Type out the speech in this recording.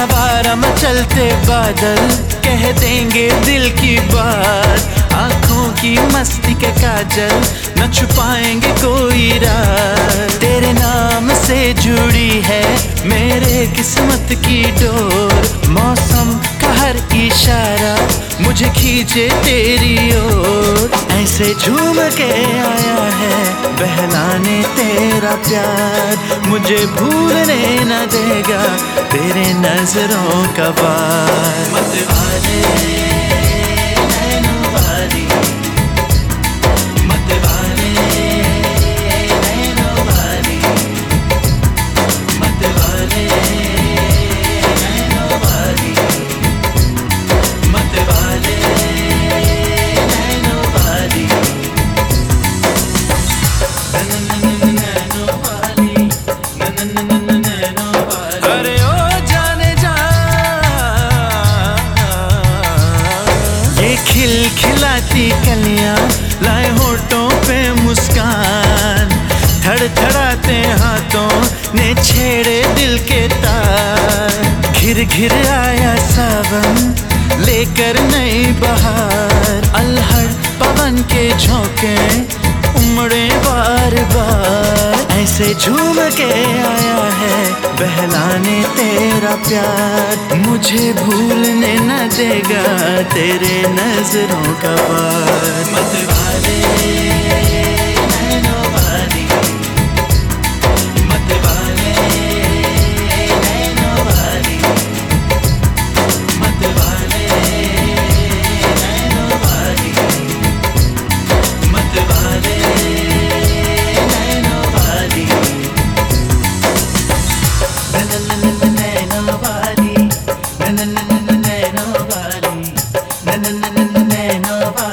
आवारा मचलते बादल कह देंगे दिल की बात। आँखों की मस्ती के काजल न छुपाएँगे कोई रात। तेरे नाम से जुड़ी है मेरे किस्मत की डोर। मौसम का हर इशारा मुझे खींचे तेरी ओर। ऐसे झूम के आया है, बहलाने तेरा प्यार। मुझे भूलने न देगा तेरे नज़रों का वार। खिलाती कलियाँ, लाए होठों पे मुस्कान। थड़थड़ाते हाथों ने छेड़े दिल के तार। घिर घिर आया सावन लेकर नई बहार। अलहड़ पवन के झोंके उमड़े बार बार। ऐसे झूम के आया है बहलाने तेरा प्यार। मुझे भूलने न देगा तेरे नज़रों का वाले आनंद में नवा